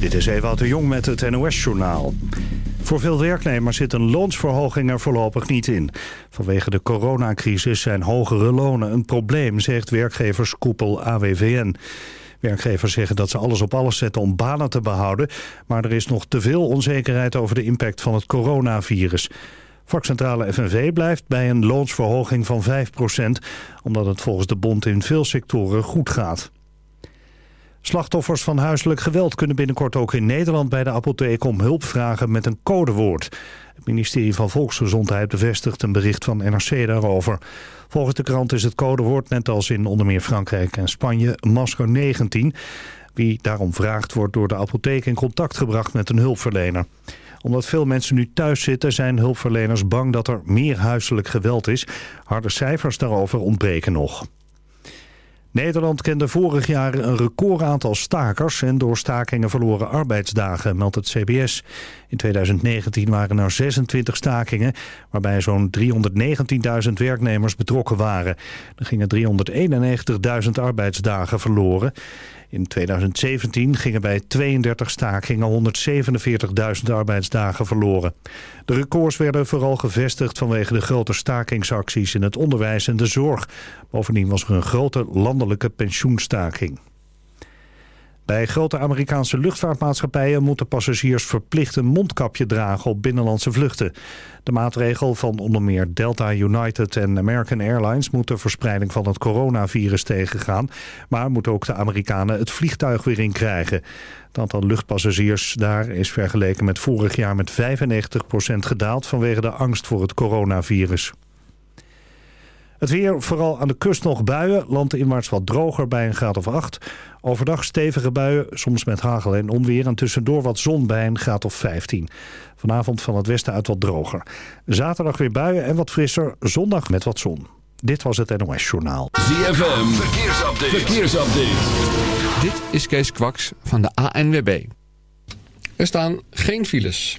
Dit is Ewout de Jong met het NOS-journaal. Voor veel werknemers zit een loonsverhoging er voorlopig niet in. Vanwege de coronacrisis zijn hogere lonen een probleem, zegt werkgeverskoepel AWVN. Werkgevers zeggen dat ze alles op alles zetten om banen te behouden... maar er is nog te veel onzekerheid over de impact van het coronavirus. Vakcentrale FNV blijft bij een loonsverhoging van 5% omdat het volgens de bond in veel sectoren goed gaat. Slachtoffers van huiselijk geweld kunnen binnenkort ook in Nederland bij de apotheek om hulp vragen met een codewoord. Het ministerie van Volksgezondheid bevestigt een bericht van NRC daarover. Volgens de krant is het codewoord, net als in onder meer Frankrijk en Spanje, masker 19. Wie daarom vraagt wordt door de apotheek in contact gebracht met een hulpverlener omdat veel mensen nu thuis zitten zijn hulpverleners bang dat er meer huiselijk geweld is. Harde cijfers daarover ontbreken nog. Nederland kende vorig jaar een recordaantal stakers en door stakingen verloren arbeidsdagen, meldt het CBS. In 2019 waren er 26 stakingen, waarbij zo'n 319.000 werknemers betrokken waren. Er gingen 391.000 arbeidsdagen verloren. In 2017 gingen bij 32 stakingen 147.000 arbeidsdagen verloren. De records werden vooral gevestigd vanwege de grote stakingsacties in het onderwijs en de zorg. Bovendien was er een grote landelijke pensioenstaking. Bij grote Amerikaanse luchtvaartmaatschappijen moeten passagiers verplicht een mondkapje dragen op binnenlandse vluchten. De maatregel van onder meer Delta United en American Airlines moet de verspreiding van het coronavirus tegengaan. Maar moeten ook de Amerikanen het vliegtuig weer in krijgen. Het aantal luchtpassagiers daar is vergeleken met vorig jaar met 95% gedaald vanwege de angst voor het coronavirus. Het weer, vooral aan de kust nog buien. Landinwaarts wat droger bij een graad of 8. Overdag stevige buien, soms met hagel en onweer. En tussendoor wat zon bij een graad of 15. Vanavond van het westen uit wat droger. Zaterdag weer buien en wat frisser. Zondag met wat zon. Dit was het NOS Journaal. ZFM, verkeersupdate. verkeersupdate. Dit is Kees Kwaks van de ANWB. Er staan geen files.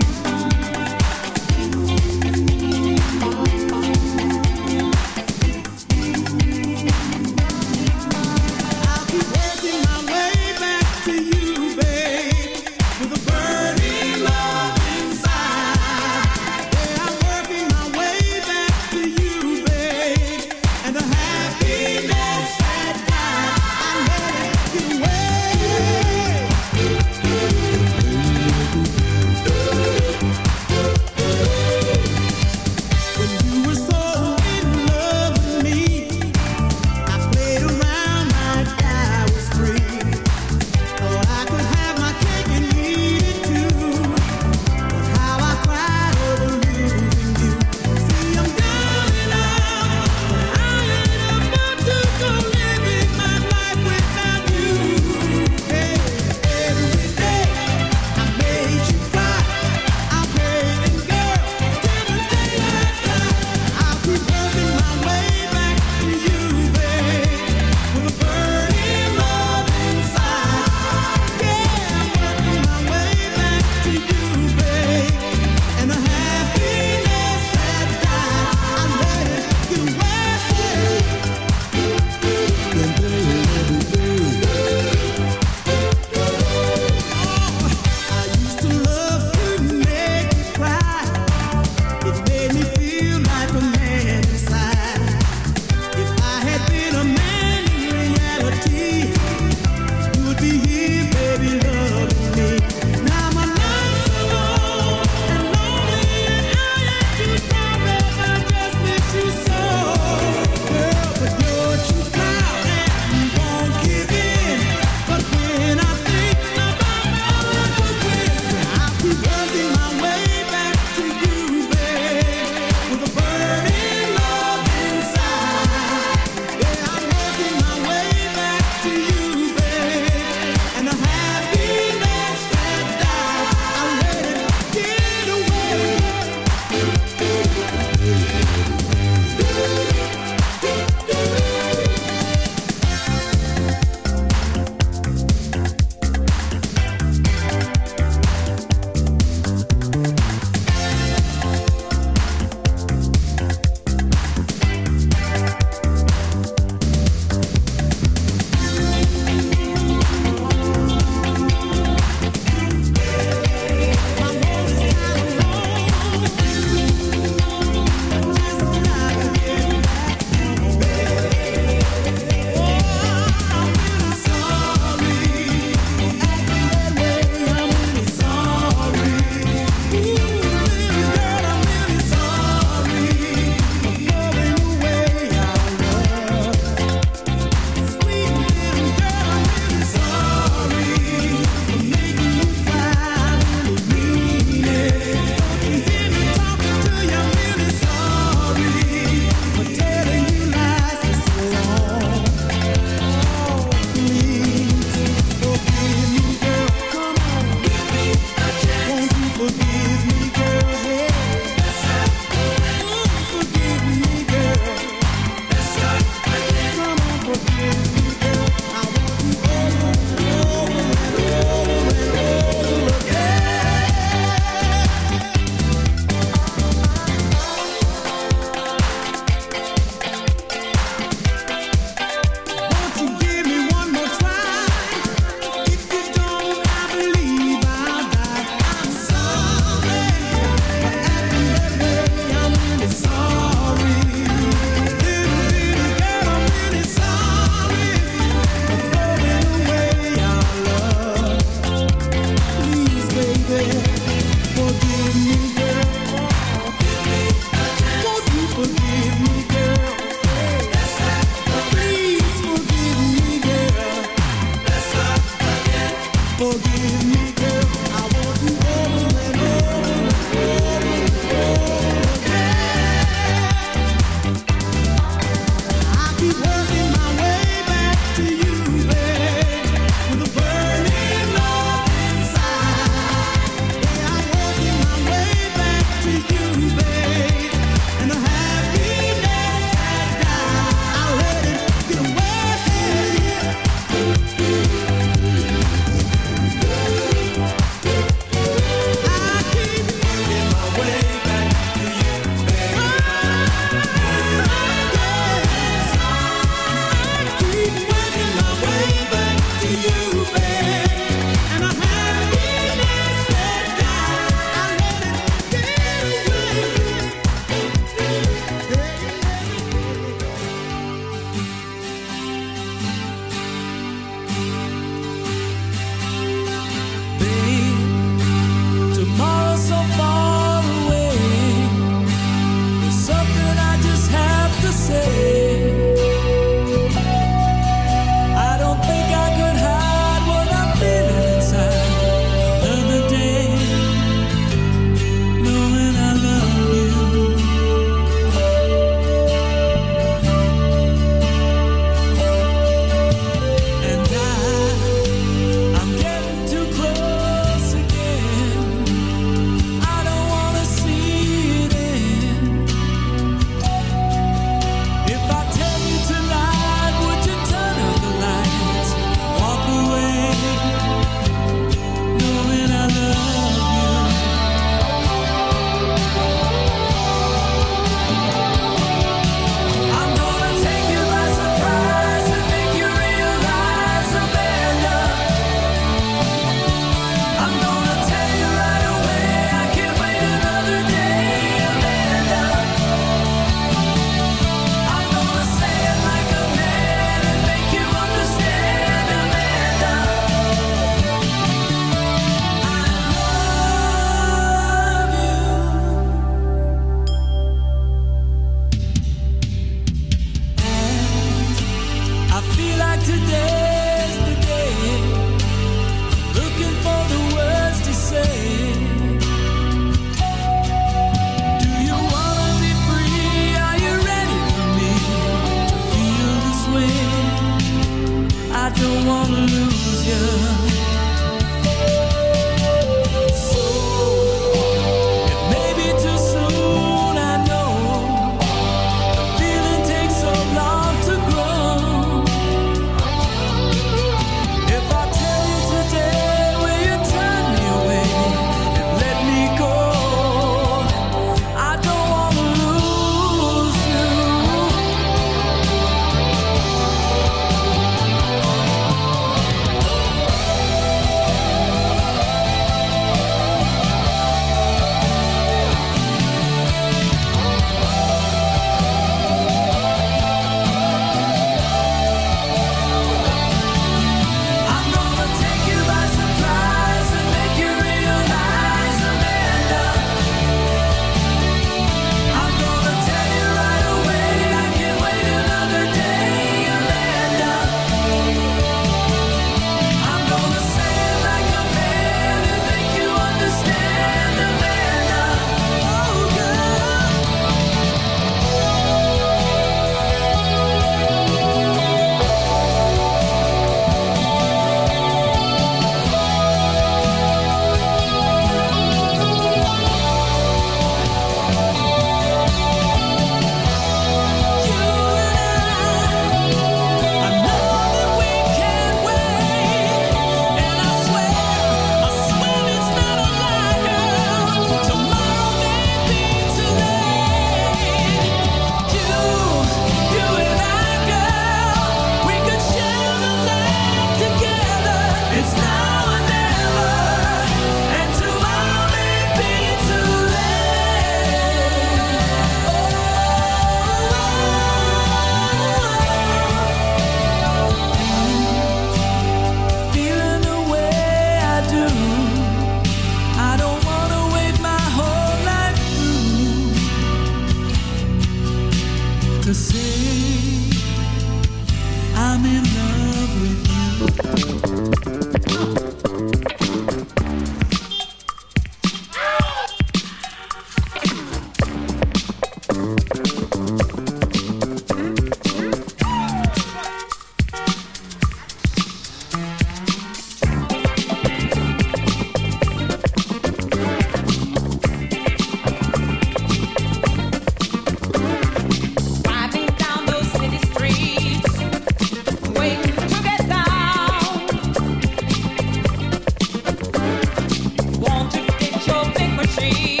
me.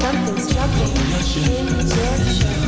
Something's jumping in your shirt.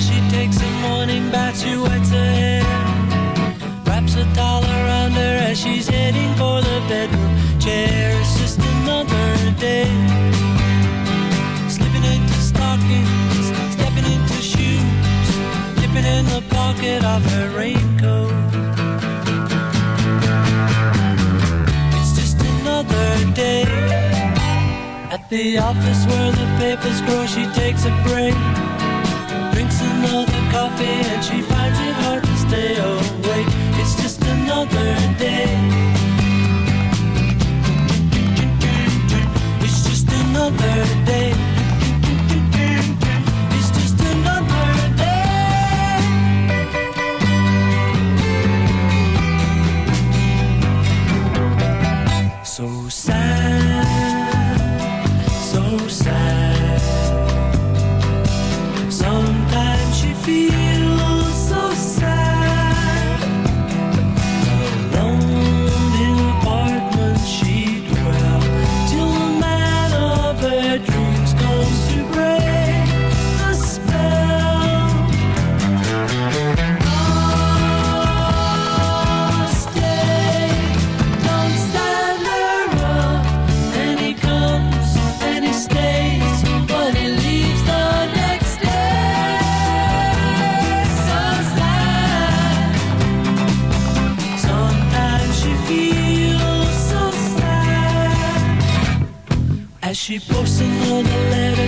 she takes a morning bath, she wets her hair. Wraps a towel around her as she's heading for the bedroom chair. It's just another day. Slipping into stockings, stepping into shoes, dipping in the pocket of her raincoat. It's just another day. At the office where the papers grow, she takes a break drinks another coffee and she finds it hard to stay awake. It's just another day. It's just another day. posting all the letters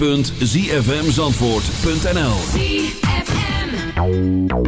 www.zfmzandvoort.nl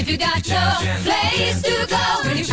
If you got no place to go when you're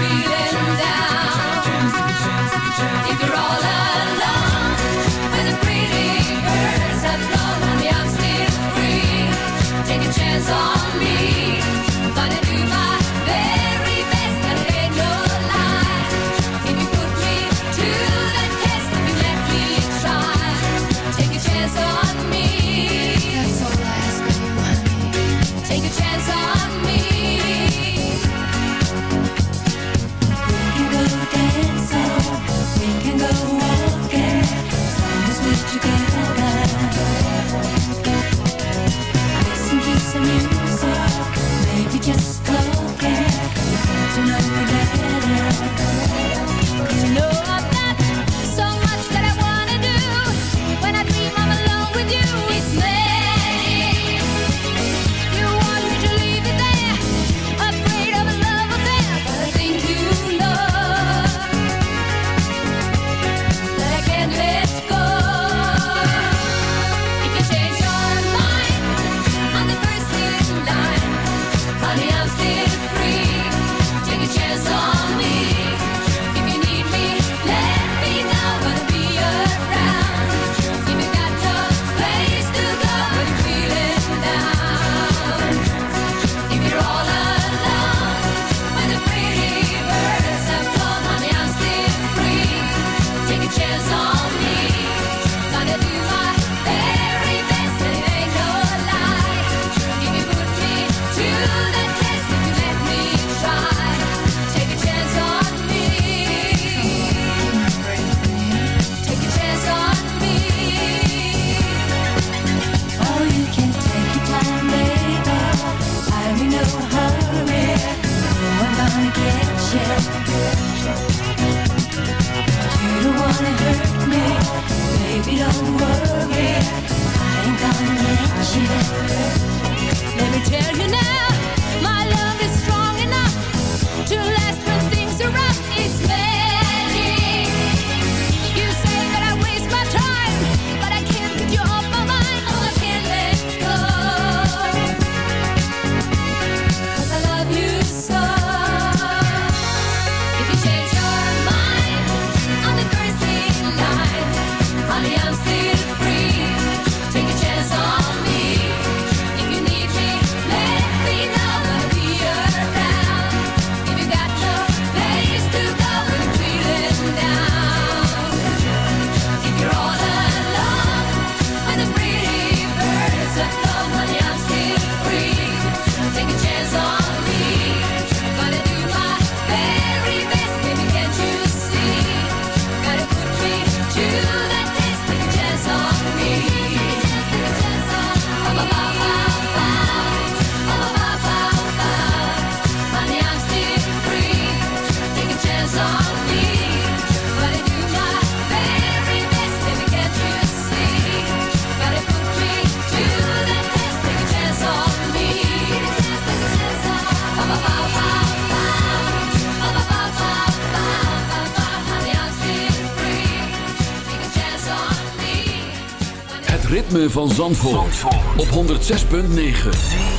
van Zandvoort, op 106.9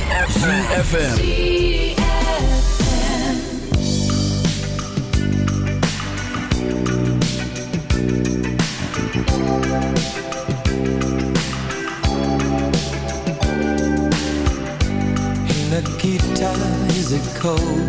CFFM Nikita, is it cold?